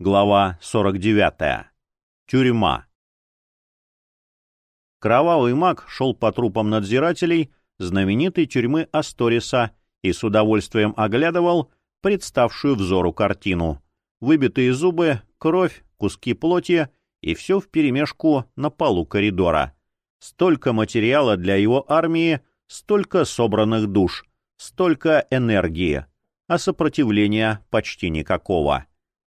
Глава 49. Тюрьма. Кровавый маг шел по трупам надзирателей знаменитой тюрьмы Асториса и с удовольствием оглядывал представшую взору картину. Выбитые зубы, кровь, куски плоти и все вперемешку на полу коридора. Столько материала для его армии, столько собранных душ, столько энергии, а сопротивления почти никакого.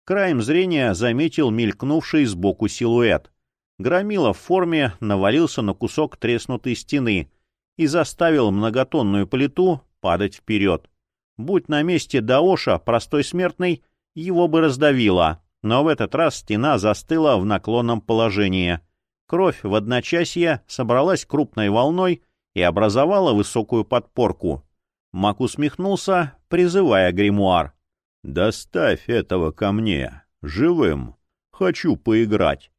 Краем зрения заметил мелькнувший сбоку силуэт. Громила в форме навалился на кусок треснутой стены и заставил многотонную плиту падать вперед. Будь на месте Даоша простой смертный, его бы раздавило, но в этот раз стена застыла в наклонном положении. Кровь в одночасье собралась крупной волной и образовала высокую подпорку. Мак усмехнулся, призывая гримуар. «Доставь этого ко мне, живым. Хочу поиграть».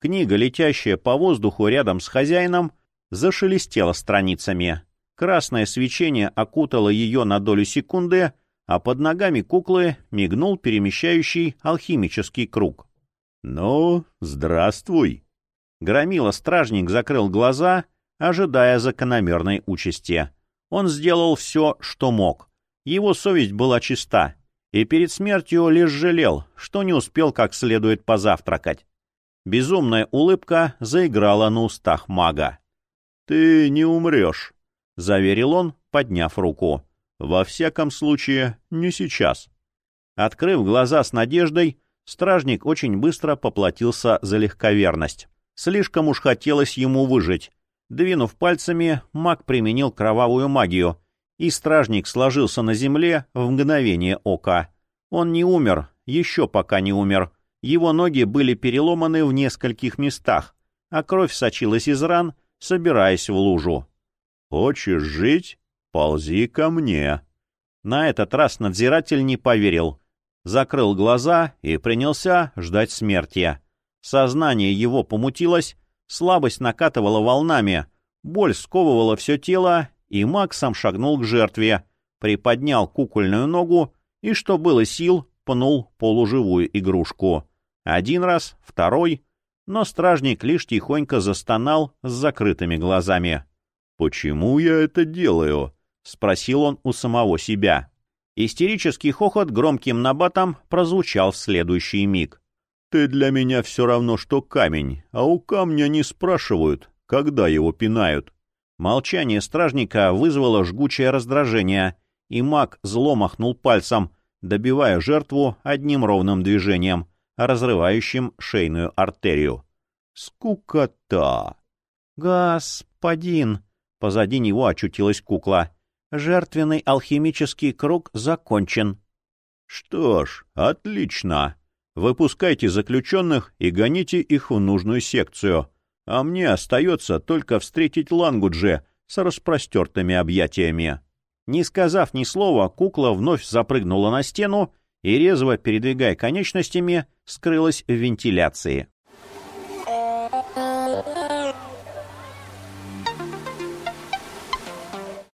Книга, летящая по воздуху рядом с хозяином, зашелестела страницами. Красное свечение окутало ее на долю секунды, а под ногами куклы мигнул перемещающий алхимический круг. «Ну, здравствуй!» Громила-стражник закрыл глаза, ожидая закономерной участи. Он сделал все, что мог. Его совесть была чиста и перед смертью лишь жалел, что не успел как следует позавтракать. Безумная улыбка заиграла на устах мага. «Ты не умрешь», — заверил он, подняв руку. «Во всяком случае, не сейчас». Открыв глаза с надеждой, стражник очень быстро поплатился за легковерность. Слишком уж хотелось ему выжить. Двинув пальцами, маг применил кровавую магию — и стражник сложился на земле в мгновение ока. Он не умер, еще пока не умер. Его ноги были переломаны в нескольких местах, а кровь сочилась из ран, собираясь в лужу. «Хочешь жить? Ползи ко мне». На этот раз надзиратель не поверил. Закрыл глаза и принялся ждать смерти. Сознание его помутилось, слабость накатывала волнами, боль сковывала все тело, и маг сам шагнул к жертве, приподнял кукольную ногу и, что было сил, пнул полуживую игрушку. Один раз, второй, но стражник лишь тихонько застонал с закрытыми глазами. «Почему я это делаю?» — спросил он у самого себя. Истерический хохот громким набатом прозвучал в следующий миг. «Ты для меня все равно, что камень, а у камня не спрашивают, когда его пинают». Молчание стражника вызвало жгучее раздражение, и маг зло махнул пальцем, добивая жертву одним ровным движением, разрывающим шейную артерию. «Скукота!» «Господин!» — позади него очутилась кукла. «Жертвенный алхимический круг закончен». «Что ж, отлично. Выпускайте заключенных и гоните их в нужную секцию а мне остается только встретить Лангудже с распростертыми объятиями. Не сказав ни слова, кукла вновь запрыгнула на стену и, резво передвигая конечностями, скрылась в вентиляции.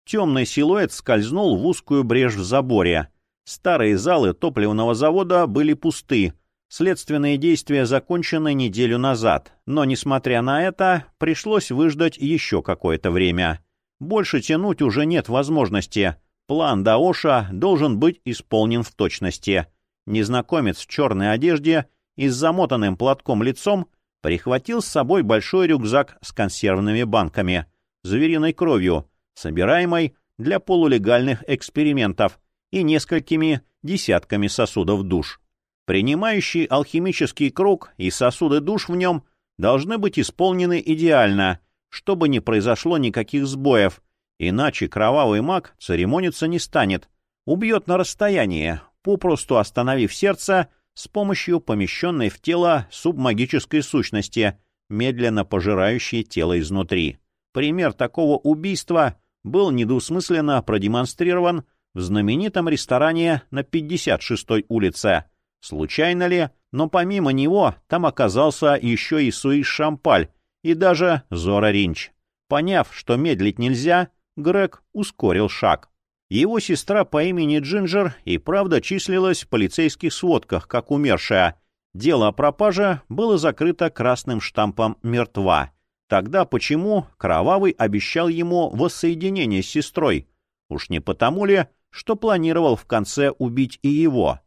Темный силуэт скользнул в узкую брешь в заборе. Старые залы топливного завода были пусты, Следственные действия закончены неделю назад, но, несмотря на это, пришлось выждать еще какое-то время. Больше тянуть уже нет возможности. План Даоша должен быть исполнен в точности. Незнакомец в черной одежде и с замотанным платком лицом прихватил с собой большой рюкзак с консервными банками, звериной кровью, собираемой для полулегальных экспериментов и несколькими десятками сосудов душ. Принимающий алхимический круг и сосуды душ в нем должны быть исполнены идеально, чтобы не произошло никаких сбоев, иначе кровавый маг церемониться не станет, убьет на расстоянии, попросту остановив сердце с помощью помещенной в тело субмагической сущности, медленно пожирающей тело изнутри. Пример такого убийства был недвусмысленно продемонстрирован в знаменитом ресторане на 56-й улице – Случайно ли, но помимо него там оказался еще и Суиш Шампаль и даже Зора Ринч. Поняв, что медлить нельзя, Грег ускорил шаг. Его сестра по имени Джинджер и правда числилась в полицейских сводках, как умершая, Дело о пропаже было закрыто красным штампом «Мертва». Тогда почему Кровавый обещал ему воссоединение с сестрой? Уж не потому ли, что планировал в конце убить и его?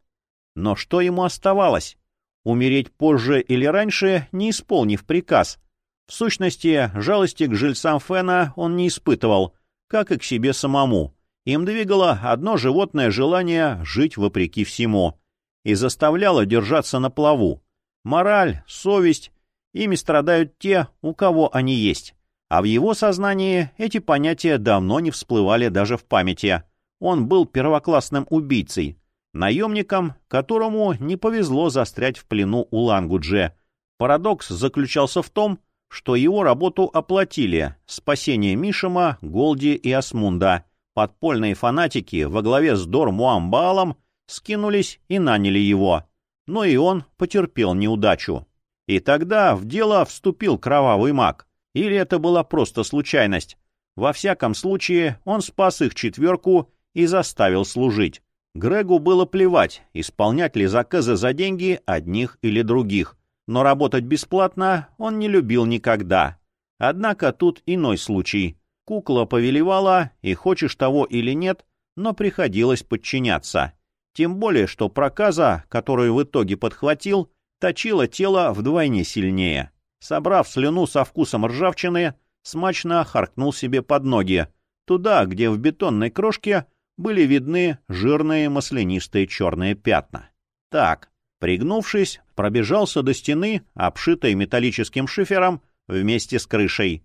Но что ему оставалось? Умереть позже или раньше, не исполнив приказ. В сущности, жалости к жильцам Фена он не испытывал, как и к себе самому. Им двигало одно животное желание жить вопреки всему и заставляло держаться на плаву. Мораль, совесть — ими страдают те, у кого они есть. А в его сознании эти понятия давно не всплывали даже в памяти. Он был первоклассным убийцей, наемником, которому не повезло застрять в плену у Лангудже. Парадокс заключался в том, что его работу оплатили спасение Мишима, Голди и Асмунда. Подпольные фанатики во главе с Дор Муамбалом скинулись и наняли его. Но и он потерпел неудачу. И тогда в дело вступил кровавый маг. Или это была просто случайность. Во всяком случае, он спас их четверку и заставил служить. Грегу было плевать, исполнять ли заказы за деньги одних или других, но работать бесплатно он не любил никогда. Однако тут иной случай. Кукла повелевала, и хочешь того или нет, но приходилось подчиняться. Тем более, что проказа, которую в итоге подхватил, точила тело вдвойне сильнее. Собрав слюну со вкусом ржавчины, смачно харкнул себе под ноги, туда, где в бетонной крошке были видны жирные маслянистые черные пятна. Так, пригнувшись, пробежался до стены, обшитой металлическим шифером, вместе с крышей.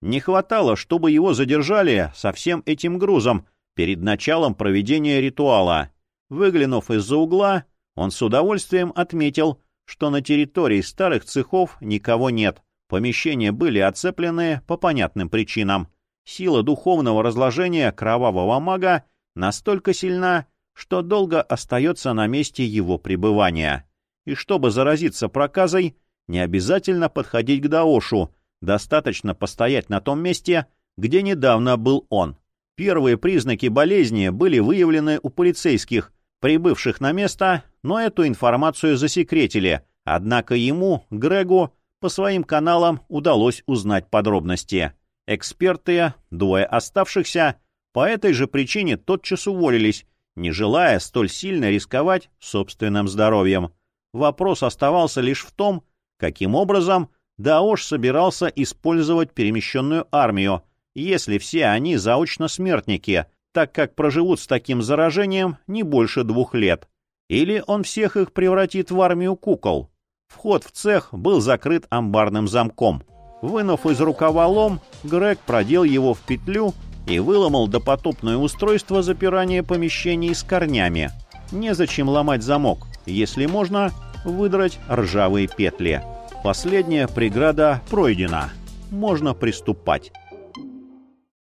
Не хватало, чтобы его задержали со всем этим грузом перед началом проведения ритуала. Выглянув из-за угла, он с удовольствием отметил, что на территории старых цехов никого нет. Помещения были оцеплены по понятным причинам. Сила духовного разложения кровавого мага настолько сильна, что долго остается на месте его пребывания. И чтобы заразиться проказой, не обязательно подходить к Даошу, достаточно постоять на том месте, где недавно был он. Первые признаки болезни были выявлены у полицейских, прибывших на место, но эту информацию засекретили, однако ему, Грегу, по своим каналам удалось узнать подробности. Эксперты, двое оставшихся, по этой же причине тотчас уволились, не желая столь сильно рисковать собственным здоровьем. Вопрос оставался лишь в том, каким образом Даош собирался использовать перемещенную армию, если все они заочно смертники, так как проживут с таким заражением не больше двух лет. Или он всех их превратит в армию кукол. Вход в цех был закрыт амбарным замком. Вынув из рукава лом, Грег продел его в петлю и выломал допотопное устройство запирания помещений с корнями. Незачем ломать замок, если можно выдрать ржавые петли. Последняя преграда пройдена. Можно приступать.